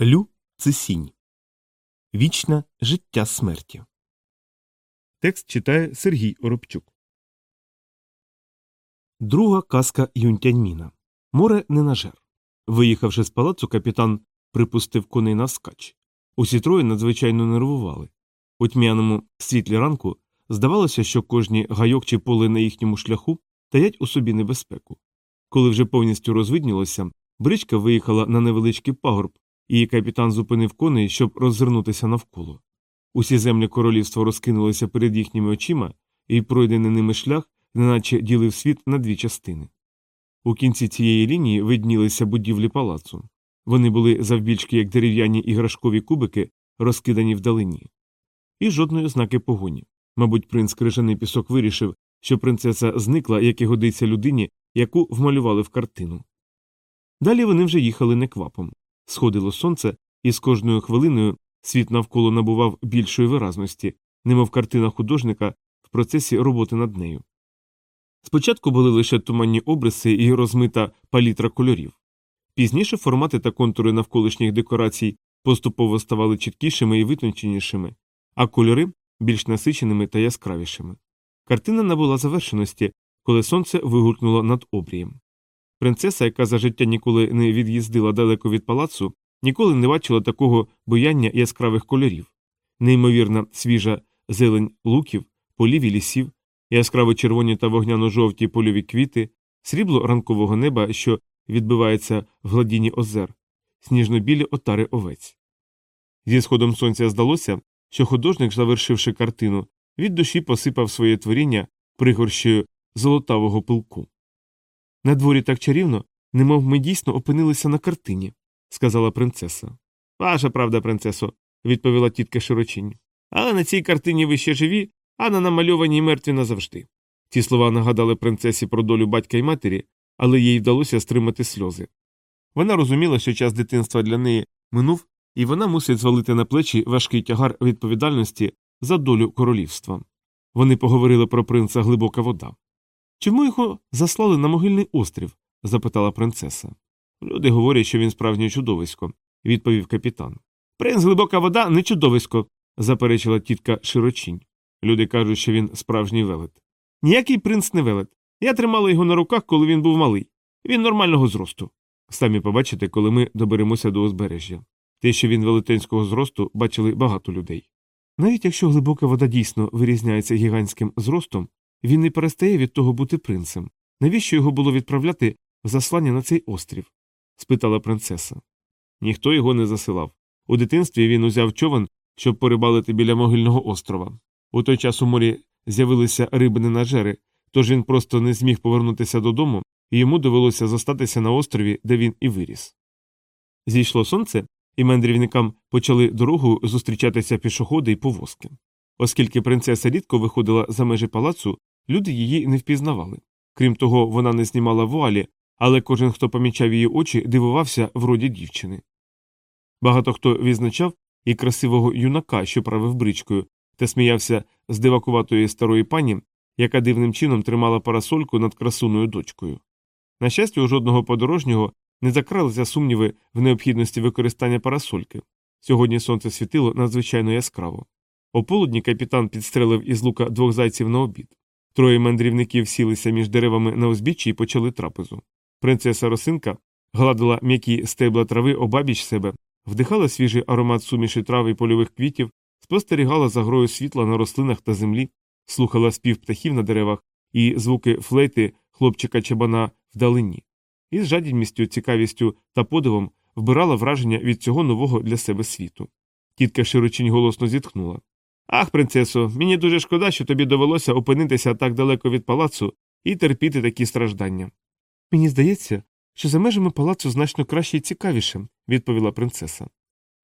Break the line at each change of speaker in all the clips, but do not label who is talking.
Лю це сінь. Вічне життя смерті. Текст читає Сергій Оробчук. Друга казка Юнтяньміна. Море не нажер. Виїхавши з палацу, капітан припустив коней навскач. Усі троє надзвичайно нервували. У тьмяному світлі ранку здавалося, що кожні гайок чи поле на їхньому шляху таять у собі небезпеку. Коли вже повністю розвиднілося, бричка виїхала на невеличкий пагорб, і капітан зупинив коней, щоб роззирнутися навколо. Усі землі королівства розкинулися перед їхніми очима, і пройдений ними шлях, неначе ділив світ на дві частини. У кінці цієї лінії виднілися будівлі палацу. Вони були завбільшки, як дерев'яні іграшкові кубики, розкидані вдалині. І жодної ознаки погоні. Мабуть, принц крижаний пісок вирішив, що принцеса зникла, як і годиться людині, яку вмалювали в картину. Далі вони вже їхали неквапом. Сходило сонце, і з кожною хвилиною світ навколо набував більшої виразності, немов картина художника в процесі роботи над нею. Спочатку були лише туманні обриси і розмита палітра кольорів. Пізніше формати та контури навколишніх декорацій поступово ставали чіткішими і витонченішими, а кольори більш насиченими та яскравішими. Картина набула завершеності, коли сонце вигулькнуло над обрієм. Принцеса, яка за життя ніколи не від'їздила далеко від палацу, ніколи не бачила такого бояння яскравих кольорів, неймовірна свіжа зелень луків, полів і лісів, яскраво червоні та вогняно-жовті польові квіти, срібло ранкового неба, що відбивається в гладіні озер, сніжно-білі отари овець. Зі сходом сонця здалося, що художник, завершивши картину, від душі посипав своє творіння пригорщею золотавого пилку. На дворі так чарівно, немов ми дійсно опинилися на картині, сказала принцеса. Ваша правда, принцесо, відповіла тітка широчінь. Але на цій картині ви ще живі, а на намальованій мертві назавжди. Ці слова нагадали принцесі про долю батька і матері, але їй вдалося стримати сльози. Вона розуміла, що час дитинства для неї минув, і вона мусить звалити на плечі важкий тягар відповідальності за долю королівства. Вони поговорили про принца глибока вода. Чому його заслали на могильний острів? запитала принцеса. Люди говорять, що він справжнє чудовисько, відповів капітан. Принц глибока вода не чудовисько, заперечила тітка широчінь. Люди кажуть, що він справжній велет. Ніякий принц не велет. Я тримала його на руках, коли він був малий. Він нормального зросту. Самі побачите, коли ми доберемося до узбережжя. Те, що він велетенського зросту, бачили багато людей. Навіть якщо глибока вода дійсно вирізняється гігантським зростом, він не перестає від того бути принцем. Навіщо його було відправляти в заслання на цей острів? спитала принцеса. Ніхто його не засилав. У дитинстві він узяв човен, щоб порибалити біля могильного острова. У той час у морі з'явилися рибини нажери, тож він просто не зміг повернутися додому, і йому довелося зостатися на острові, де він і виріс. Зійшло сонце, і мандрівникам почали дорогу зустрічатися пішоходи й повозки. Оскільки принцеса рідко виходила за межі палацу, люди її не впізнавали. Крім того, вона не знімала вуалі, але кожен, хто помічав її очі, дивувався вроді дівчини. Багато хто відзначав і красивого юнака, що правив бричкою, та сміявся з дивакуватої старої пані, яка дивним чином тримала парасольку над красуною дочкою. На щастя, у жодного подорожнього не закралися сумніви в необхідності використання парасольки. Сьогодні сонце світило надзвичайно яскраво. О полудні капітан підстрелив із лука двох зайців на обід. Троє мандрівників сілися між деревами на узбіччі і почали трапезу. Принцеса Росинка гладила м'які стебла трави обабіч себе, вдихала свіжий аромат суміші трав і польових квітів, спостерігала за грою світла на рослинах та землі, слухала спів птахів на деревах і звуки флейти хлопчика чабана вдалині, і з жадібністю, цікавістю та подивом вбирала враження від цього нового для себе світу. Тітка широчінь голосно зітхнула. Ах, принцесо, мені дуже шкода, що тобі довелося опинитися так далеко від палацу і терпіти такі страждання. Мені здається, що за межами палацу значно краще і цікавіше, відповіла принцеса.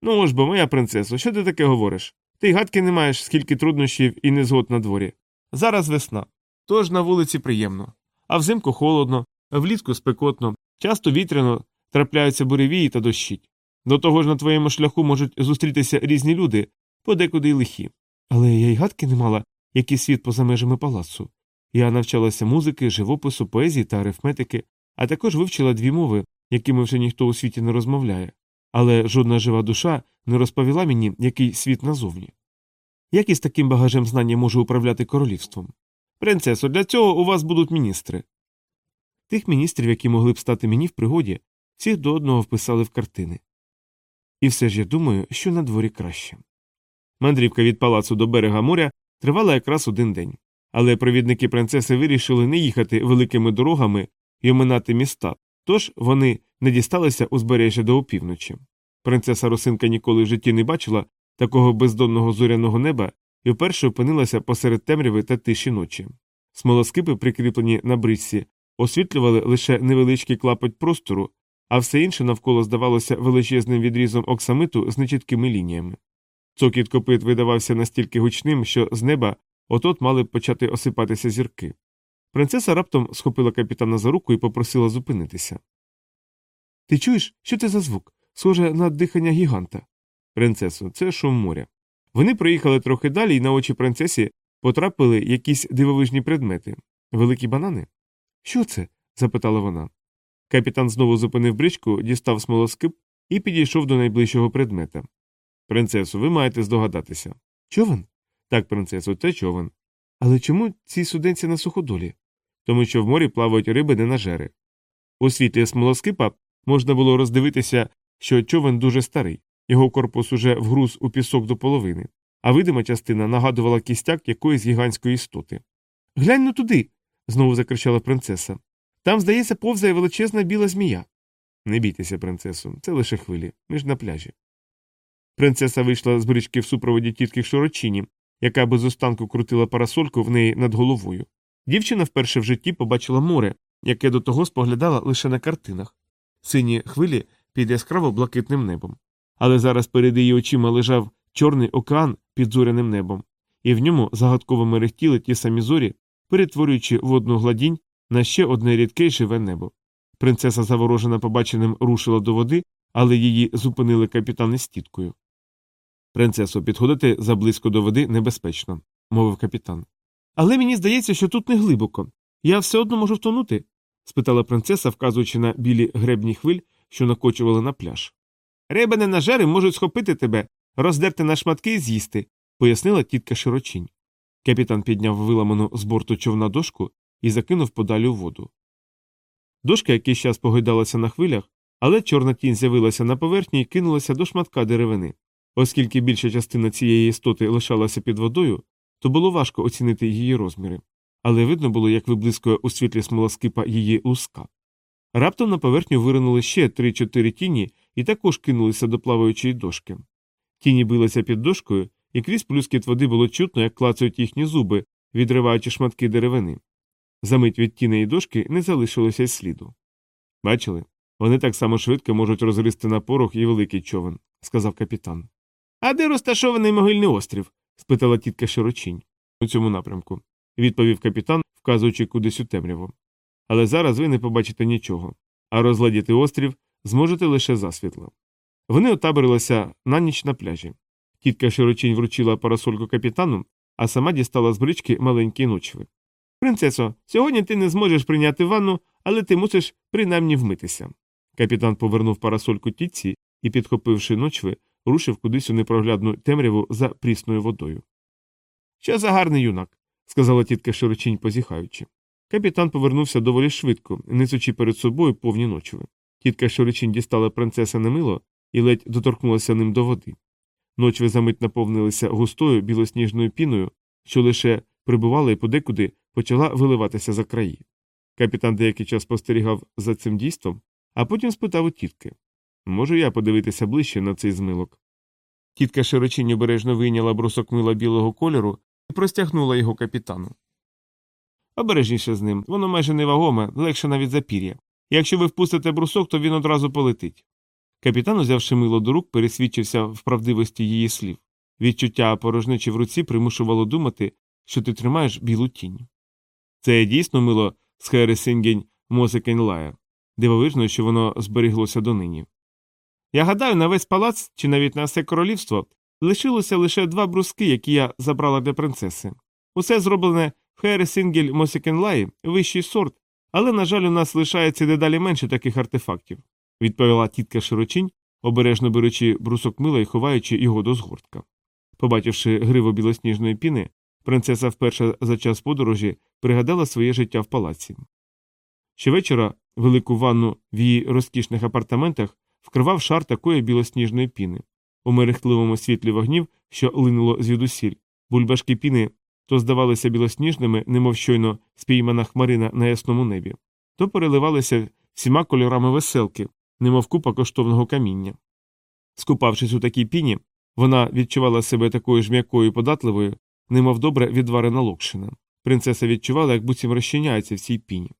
Ну ж бо, моя принцесо, що ти таке говориш? Ти гадки не маєш, скільки труднощів і незгод на дворі. Зараз весна. Тож на вулиці приємно. А взимку холодно, влітку спекотно, часто вітряно трапляються буревії та дощить. До того ж на твоєму шляху можуть зустрітися різні люди, подекуди й лихі. Але я й гадки не мала, який світ поза межами палацу. Я навчалася музики, живопису, поезії та арифметики, а також вивчила дві мови, якими вже ніхто у світі не розмовляє але жодна жива душа не розповіла мені, який світ назовні. Як із таким багажем знань я можу управляти королівством? Принцесо, для цього у вас будуть міністри. Тих міністрів, які могли б стати мені в пригоді, всіх до одного вписали в картини. І все ж я думаю, що на дворі краще. Мандрівка від палацу до берега моря тривала якраз один день, але провідники принцеси вирішили не їхати великими дорогами і оминати міста, тож вони не дісталися узбережжя до опівночі. Принцеса Росинка ніколи в житті не бачила такого бездонного зоряного неба і вперше опинилася посеред темряви та тиші ночі. Смолоскипи, прикріплені на бричці, освітлювали лише невеличкий клапоть простору, а все інше навколо здавалося величезним відрізом оксамиту з нечіткими лініями. Цокіт копит видавався настільки гучним, що з неба от-от мали б почати осипатися зірки. Принцеса раптом схопила капітана за руку і попросила зупинитися. Ти чуєш, що це за звук? Схоже на дихання гіганта. Принцесо, це шум моря. Вони проїхали трохи далі, і на очі принцесі потрапили якісь дивовижні предмети. Великі банани? Що це? запитала вона. Капітан знову зупинив бричку, дістав смолоскип і підійшов до найближчого предмета. Принцесу, ви маєте здогадатися. Човен? Так, принцесо, це човен. Але чому ці суденці на суходолі? Тому що в морі плавають риби ненажери. У світлі смолоскипа можна було роздивитися, що човен дуже старий, його корпус уже вгруз у пісок до половини, а видима частина нагадувала кістяк якоїсь гігантської істоти. Глянь ну туди. знову закричала принцеса. Там, здається, повзає величезна біла змія. Не бійтеся, принцесо, це лише хвилі, ми ж на пляжі. Принцеса вийшла з брички в супроводі тітки Шорочині, яка без останку крутила парасольку в неї над головою. Дівчина вперше в житті побачила море, яке до того споглядала лише на картинах, сині хвилі під яскраво блакитним небом. Але зараз перед її очима лежав чорний океан під зоряним небом, і в ньому загадково мерехтіли ті самі зорі, перетворюючи водну гладінь на ще одне рідке живе небо. Принцеса, заворожена побаченим, рушила до води, але її зупинили капітан із тіткою. Принцесо, підходити заблизько до води небезпечно, мовив капітан. Але мені здається, що тут не глибоко. Я все одно можу втонути? спитала принцеса, вказуючи на білі гребні хвиль, що накочували на пляж. Риби ненажери можуть схопити тебе, роздерти на шматки і з'їсти, пояснила тітка широчінь. Капітан підняв виламану з борту човна дошку і закинув подалі у воду. Дошка якийсь час погойдалася на хвилях, але чорна тінь з'явилася на поверхні і кинулася до шматка деревини. Оскільки більша частина цієї істоти лишалася під водою, то було важко оцінити її розміри, але видно було, як виблискує у світлі смолоскипа її луска. Раптом на поверхню виринули ще три-чотири тіні і також кинулися до плаваючої дошки. Тіні билися під дошкою, і крізь плюскіт води було чутно, як клацають їхні зуби, відриваючи шматки деревини. Замить від тінеї дошки не залишилося й сліду. Бачили? Вони так само швидко можуть розгризти на порох і великий човен, сказав капітан. А де розташований могильний острів? спитала тітка широчінь. У цьому напрямку, відповів капітан, вказуючи кудись у темряву. Але зараз ви не побачите нічого, а розладіти острів зможете лише засвітло. Вони отаборилися на ніч на пляжі. Тітка широчінь вручила парасольку капітану, а сама дістала з брички маленький ночви. Принцесо, сьогодні ти не зможеш прийняти ванну, але ти мусиш принаймні вмитися. Капітан повернув парасольку тітці і, підхопивши ночви, рушив кудись у непроглядну темряву за прісною водою. Що за гарний юнак, сказала тітка широчінь, позіхаючи. Капітан повернувся доволі швидко, несучи перед собою повні ночви. Тітка широчінь дістала принцеса на мило і ледь доторкнулася ним до води. Ночви за мить наповнилися густою білосніжною піною, що лише прибувала і подекуди почала виливатися за краї. Капітан деякий час спостерігав за цим дійством, а потім спитав у тітки Можу я подивитися ближче на цей змилок? Тітка широчинь обережно вийняла брусок мила білого кольору і простягнула його капітану. Обережніше з ним, воно майже невагоме, легше навіть запір'я. Якщо ви впустите брусок, то він одразу полетить. Капітан, узявши мило до рук, пересвідчився в правдивості її слів. Відчуття порожнечі в руці примушувало думати, що ти тримаєш білу тінь. Це дійсно мило з Хересингень Мосикенлая. Дивовижно, що воно зберіглося донині. Я гадаю, на весь палац чи навіть на все королівство лишилося лише два бруски, які я забрала для принцеси. Усе зроблене в Хересингель Мосикенлаї, вищий сорт, але, на жаль, у нас лишається дедалі менше таких артефактів, відповіла тітка широчинь, обережно беручи брусок мила і ховаючи його до згортка. Побачивши гриву білосніжної піни, принцеса вперше за час подорожі пригадала своє життя в палаці. Щовечора велику ванну в її розкішних апартаментах вкривав шар такої білосніжної піни. У мерехтливому світлі вогнів, що линуло звідусіль, бульбашки піни то здавалися білосніжними, немов щойно спіймана хмарина на ясному небі, то переливалися всіма кольорами веселки, немов купа коштовного каміння. Скупавшись у такій піні, вона відчувала себе такою ж м'якою і податливою, немов добре відварена локшина. Принцеса відчувала, як буцім розчиняється в цій піні.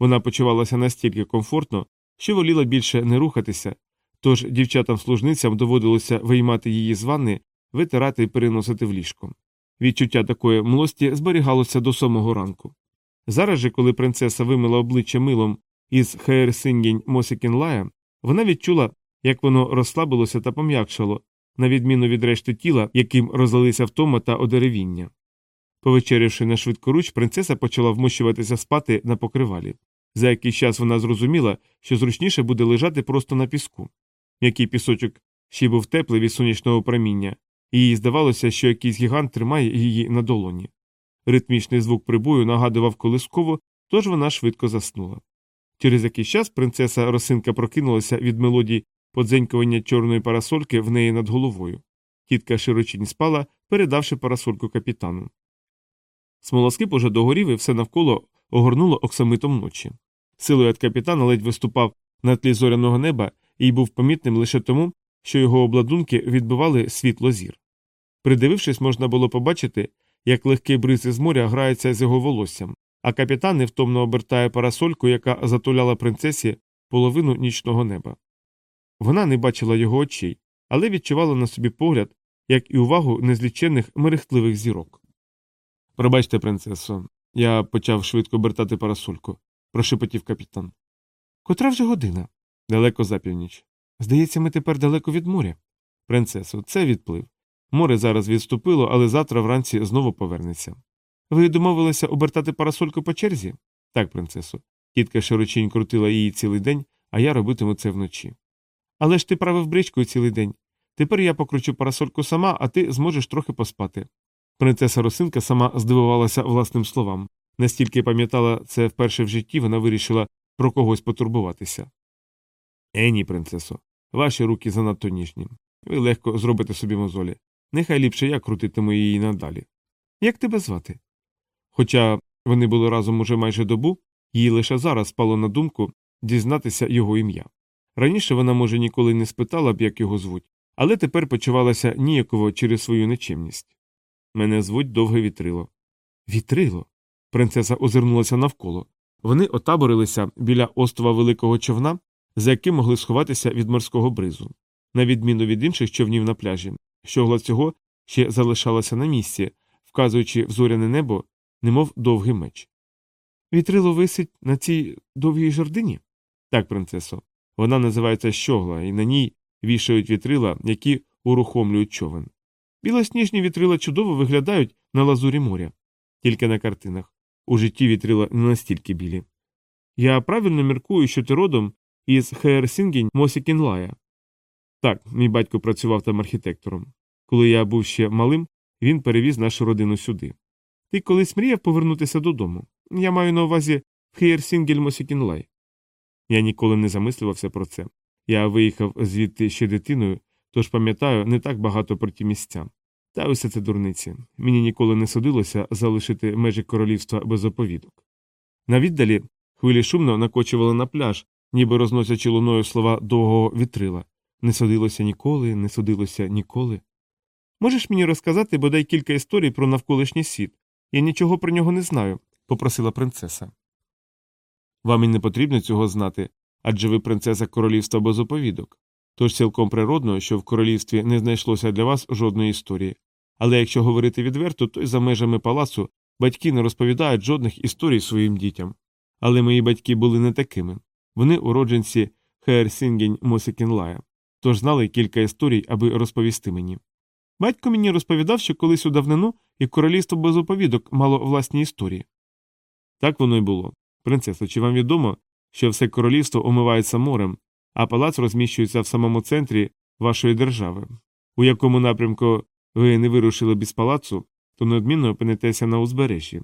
Вона почувалася настільки комфортно, що воліла більше не рухатися, тож дівчатам-служницям доводилося виймати її з ванни, витирати і переносити в ліжко. Відчуття такої млості зберігалося до самого ранку. Зараз же, коли принцеса вимила обличчя милом із Хеерсингінь Мосікінлая, вона відчула, як воно розслабилося та пом'якшало, на відміну від решти тіла, яким розлилися втома та одеревіння. Повечерявши на швидкоруч, принцеса почала вмощуватися спати на покривалі. За якийсь час вона зрозуміла, що зручніше буде лежати просто на піску. Який пісочок ще був теплий від сонячного проміння, і їй здавалося, що якийсь гігант тримає її на долоні. Ритмічний звук прибою нагадував колисково, тож вона швидко заснула. Через якийсь час принцеса Росинка прокинулася від мелодій подзенькування чорної парасольки в неї над головою. Тітка широчінь спала, передавши парасольку капітану. Смолоскип уже догорів і все навколо огорнуло оксамитом ночі. Силует капітана ледь виступав на тлі зоряного неба і був помітним лише тому, що його обладунки відбивали світло зір. Придивившись, можна було побачити, як легкий бриз із моря грається з його волоссям, а капітан невтомно обертає парасольку, яка затуляла принцесі половину нічного неба. Вона не бачила його очей, але відчувала на собі погляд, як і увагу незліченних мерехтливих зірок. Пробачте, принцесо, я почав швидко обертати парасольку, прошепотів капітан. Котра вже година? Далеко за північ. Здається, ми тепер далеко від моря. Принцесо, це відплив. Море зараз відступило, але завтра вранці знову повернеться. Ви домовилися обертати парасольку по черзі? Так, принцесо. Тітка широчінь крутила її цілий день, а я робитиму це вночі. Але ж ти правив бричкою цілий день. Тепер я покручу парасольку сама, а ти зможеш трохи поспати. Принцеса Росинка сама здивувалася власним словам. Настільки пам'ятала це вперше в житті, вона вирішила про когось потурбуватися. Е, ні, принцесо, ваші руки занадто ніжні. Ви легко зробите собі мозолі. Нехай ліпше я крутитиму її надалі. Як тебе звати? Хоча вони були разом уже майже добу, їй лише зараз спало на думку дізнатися його ім'я. Раніше вона, може, ніколи не спитала б, як його звуть, але тепер почувалася ніяково через свою нечемність. Мене звуть довге вітрило. Вітрило. Принцеса озирнулася навколо. Вони отаборилися біля острова великого човна, за яким могли сховатися від морського бризу. На відміну від інших човнів на пляжі, щогла цього ще залишалася на місці, вказуючи в зоряне небо, немов довгий меч. Вітрило висить на цій довгій жердині? Так, принцесо. Вона називається щогла, і на ній вішають вітрила, які урухомлюють човен. Білосніжні вітрила чудово виглядають на лазурі моря, тільки на картинах. У житті вітрила не настільки білі. Я правильно міркую, що ти родом із Хеєрсінгенмосікенлая. Так, мій батько працював там архітектором. Коли я був ще малим, він перевіз нашу родину сюди. Ти колись мріяв повернутися додому. Я маю на увазі Хеєрсінгенмосікенлай. Я ніколи не замислювався про це. Я виїхав звідти ще дитиною, тож пам'ятаю не так багато про ті місця. Та усе це дурниці. Мені ніколи не судилося залишити межі королівства без оповідок. На віддалі хвилі шумно накочували на пляж, ніби розносячи луною слова довгого вітрила. Не судилося ніколи, не судилося ніколи. Можеш мені розказати бодай кілька історій про навколишній світ? Я нічого про нього не знаю, попросила принцеса. Вам і не потрібно цього знати, адже ви принцеса королівства без оповідок. Тож цілком природно, що в королівстві не знайшлося для вас жодної історії. Але якщо говорити відверто, то й за межами палацу батьки не розповідають жодних історій своїм дітям. Але мої батьки були не такими вони уродженці Хеерсінгінь Мосикінлая, тож знали кілька історій, аби розповісти мені. Батько мені розповідав, що колись у давнину і королівство без оповідок мало власні історії. Так воно й було. Принцесо, чи вам відомо, що все королівство омивається морем, а палац розміщується в самому центрі вашої держави. У якому напрямку ви не вирушили без палацу, то неодмінно опинитеся на узбережжі.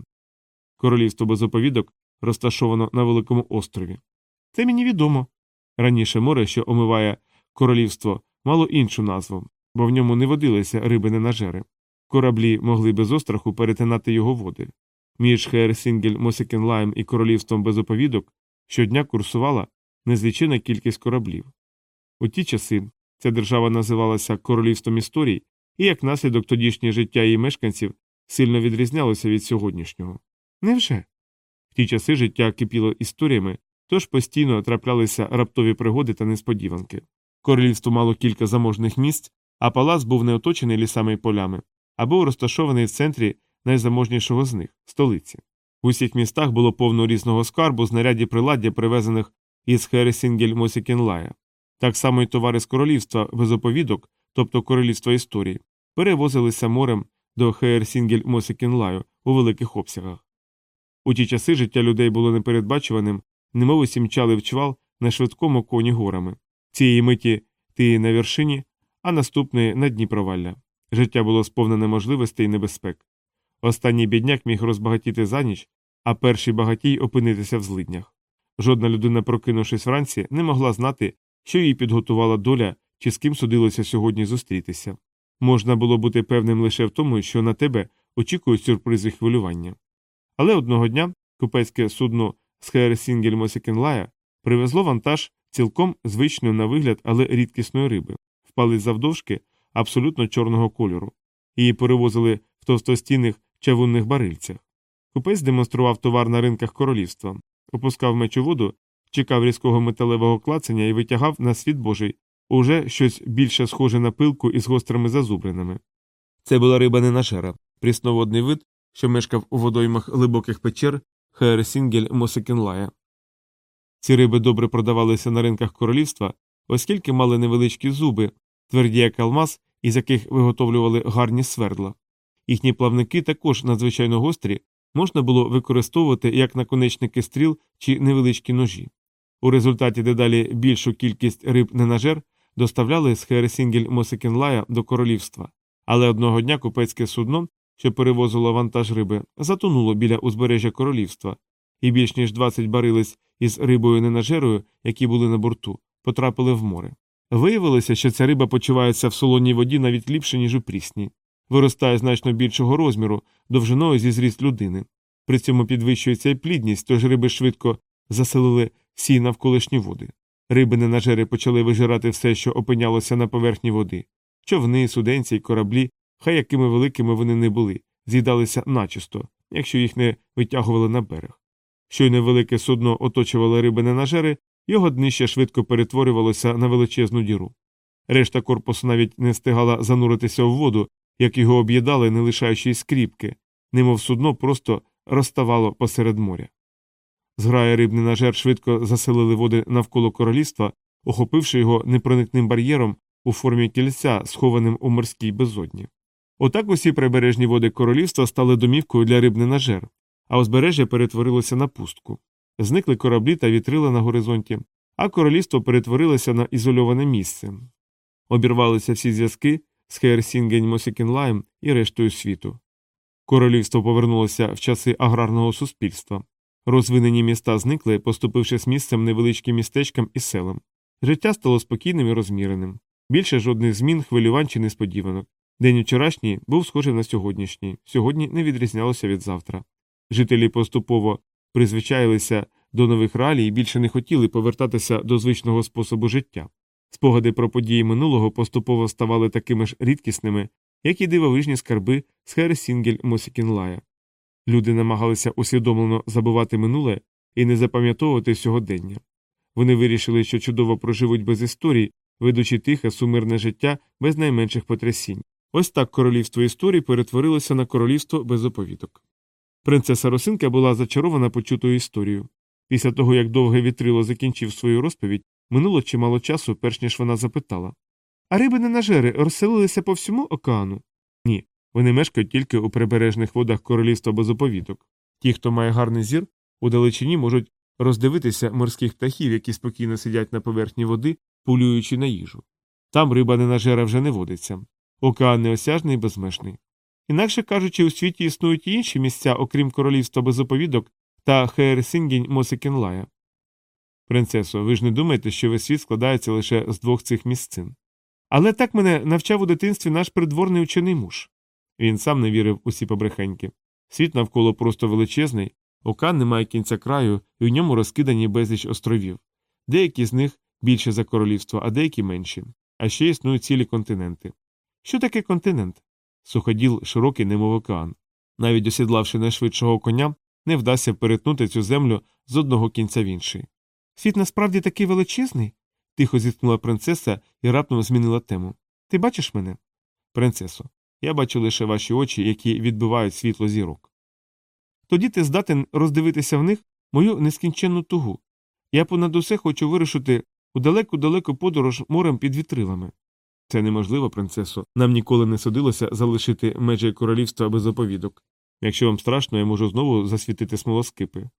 Королівство без оповідок розташовано на великому острові. Це мені відомо. Раніше море, що омиває королівство, мало іншу назву, бо в ньому не водилися риби ненажери. Кораблі могли без остраху перетинати його води. Між Хеерсінгель, Мосикенлаєм і королівством без оповідок щодня курсувала незлічена кількість кораблів. У ті часи ця держава називалася Королівством історій, і як наслідок тодішнє життя її мешканців сильно відрізнялося від сьогоднішнього. Невже? В ті часи життя кипіло історіями, тож постійно траплялися раптові пригоди та несподіванки. Королівство мало кілька заможних місць, а палац був не оточений лісами й полями, а був розташований в центрі найзаможнішого з них столиці. В усіх містах було повно різного скарбу, знарядів приладдя, привезених із Хересінгель Мосікенлая. Так само й товари з королівства без оповідок, тобто королівства історії, перевозилися морем до Хеерсінгель Мосікенлаю у великих обсягах. У ті часи життя людей було непередбачуваним, немов усі мчали в чвал на швидкому коні горами. Цієї миті ти на вершині, а наступної на дні провалля. Життя було сповнене можливостей і небезпек. Останній бідняк міг розбагатіти за ніч, а перший багатій опинитися в злиднях. Жодна людина, прокинувшись вранці, не могла знати, що їй підготувала доля чи з ким судилося сьогодні зустрітися. Можна було бути певним лише в тому, що на тебе очікують сюрпризи хвилювання. Але одного дня купецьке судно з Хеерсінгель Мосікенлая привезло вантаж цілком звичної на вигляд, але рідкісної риби, впали завдовжки абсолютно чорного кольору. Її перевозили в товстостінних чавунних барильцях. Купець демонстрував товар на ринках королівства, опускав меч у воду, чекав різкого металевого клацання і витягав на світ божий уже щось більше схоже на пилку із гострими зазубринами. Це була риба ненажера, прісноводний вид, що мешкав у водоймах глибоких печер Хеерсінгель Мосикенлая. Ці риби добре продавалися на ринках королівства, оскільки мали невеличкі зуби, тверді як алмаз, із яких виготовлювали гарні свердла. Їхні плавники також надзвичайно гострі, можна було використовувати як наконечники стріл чи невеличкі ножі. У результаті дедалі більшу кількість риб ненажер доставляли з Хересінгель Мосикенлая до королівства, але одного дня купецьке судно, що перевозило вантаж риби, затонуло біля узбережжя королівства, і більш ніж 20 барилиць із рибою ненажерою, які були на борту, потрапили в море. Виявилося, що ця риба почувається в солоній воді навіть ліпше, ніж у прісній, виростає значно більшого розміру, довжиною зі зріст людини. При цьому підвищується і плідність, тож риби швидко заселили всі навколишні води. Риби ненажери почали вижирати все, що опинялося на поверхні води. Човни, суденці й кораблі, хай якими великими вони не були, з'їдалися начисто, якщо їх не витягували на берег. Щойно велике судно оточувало риби ненажери, його днище швидко перетворювалося на величезну діру. Решта корпусу навіть не встигала зануритися в воду, як його об'їдали, не лишаючи скріпки, немов судно просто розставало посеред моря. Зграя риб ненажер швидко заселили води навколо королівства, охопивши його непроникним бар'єром у формі кільця, схованим у морській безодні. Отак усі прибережні води королівства стали домівкою для риб ненажер, а узбережжя перетворилося на пустку. Зникли кораблі та вітрила на горизонті, а королівство перетворилося на ізольоване місце. Обірвалися всі зв'язки з Хеерсінгень Мосікенлаєм і рештою світу. Королівство повернулося в часи аграрного суспільства. Розвинені міста зникли, поступивши місцем невеличким містечкам і селам. Життя стало спокійним і розміреним. Більше жодних змін, хвилювань чи несподіванок. День вчорашній був схожий на сьогоднішній, сьогодні не відрізнялося від завтра. Жителі поступово призвичаїлися до нових реалій і більше не хотіли повертатися до звичного способу життя. Спогади про події минулого поступово ставали такими ж рідкісними, як і дивовижні скарби з Херсінгель Мосікінлая. Люди намагалися усвідомлено забувати минуле і не запам'ятовувати сьогодення. Вони вирішили, що чудово проживуть без історій, ведучи тихе, сумирне життя без найменших потрясінь. Ось так королівство історій перетворилося на королівство без оповідок. Принцеса Росинка була зачарована почутою історією. Після того, як довге вітрило закінчив свою розповідь, минуло чимало часу, перш ніж вона запитала А риби ненажери розселилися по всьому океану? Ні. Вони мешкають тільки у прибережних водах королівства без оповідок. Ті, хто має гарний зір, у далечині можуть роздивитися морських птахів, які спокійно сидять на поверхні води, полюючи на їжу. Там риба ненажера вже не водиться, океан неосяжний і безмежний. Інакше кажучи, у світі існують і інші місця, окрім королівства безоповідок та Хеерсингінь Мосикенлая. Принцесо, ви ж не думаєте, що весь світ складається лише з двох цих місцин. Але так мене навчав у дитинстві наш придворний учений муж. Він сам не вірив у ці побрехеньки. Світ навколо просто величезний, океан не має кінця краю, і в ньому розкидані безліч островів. Деякі з них більше за королівство, а деякі менші. А ще існують цілі континенти. Що таке континент? Суходіл широкий, немов океан. Навіть осідлавши найшвидшого коня, не вдасться перетнути цю землю з одного кінця в інший. Світ насправді такий величезний? тихо зіткнула принцеса і раптом змінила тему. Ти бачиш мене? Принцесо, я бачу лише ваші очі, які відбивають світло зірок. Тоді ти здатен роздивитися в них мою нескінченну тугу. Я понад усе хочу вирушити у далеку далеку подорож морем під вітрилами. Це неможливо, принцесо. Нам ніколи не судилося залишити межі королівства без оповідок. Якщо вам страшно, я можу знову засвітити смолоскипи.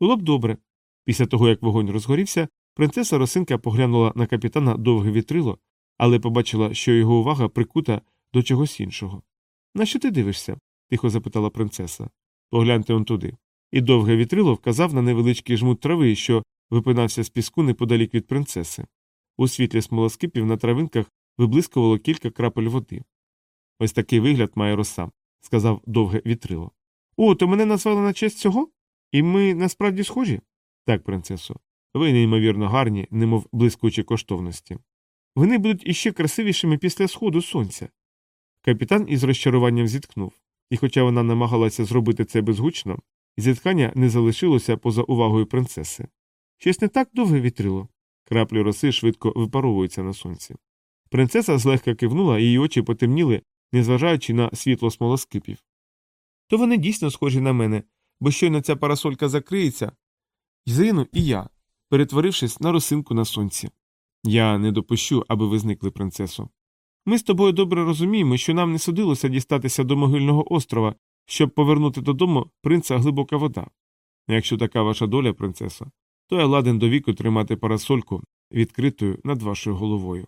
Було б добре. Після того, як вогонь розгорівся, принцеса Росинка поглянула на капітана довге вітрило, але побачила, що його увага прикута до чогось іншого. На що ти дивишся? тихо запитала принцеса. Погляньте он туди. І довге вітрило вказав на невеличкий жмут трави, що випинався з піску неподалік від принцеси. У світлі смолоскипів на травинках виблискувало кілька крапель води. Ось такий вигляд має роса, сказав довге вітрило. О, то мене назвали на честь цього? І ми насправді схожі? Так, принцесо. Ви неймовірно гарні, немов блискучі коштовності. Вони будуть іще красивішими після сходу сонця. Капітан із розчаруванням зітхнув, і хоча вона намагалася зробити це безгучно, зітхання не залишилося поза увагою принцеси. Щось не так довге вітрило. Краплі роси швидко випаровуються на сонці. Принцеса злегка кивнула, її очі потемніли, незважаючи на світло смолоскипів. То вони дійсно схожі на мене, бо щойно ця парасолька закриється, згину і я, перетворившись на росинку на сонці. Я не допущу, аби ви зникли, принцесо. Ми з тобою добре розуміємо, що нам не судилося дістатися до могильного острова, щоб повернути додому принца глибока вода. Якщо така ваша доля, принцесо, то я ладен до віку тримати парасольку відкритою над вашою головою.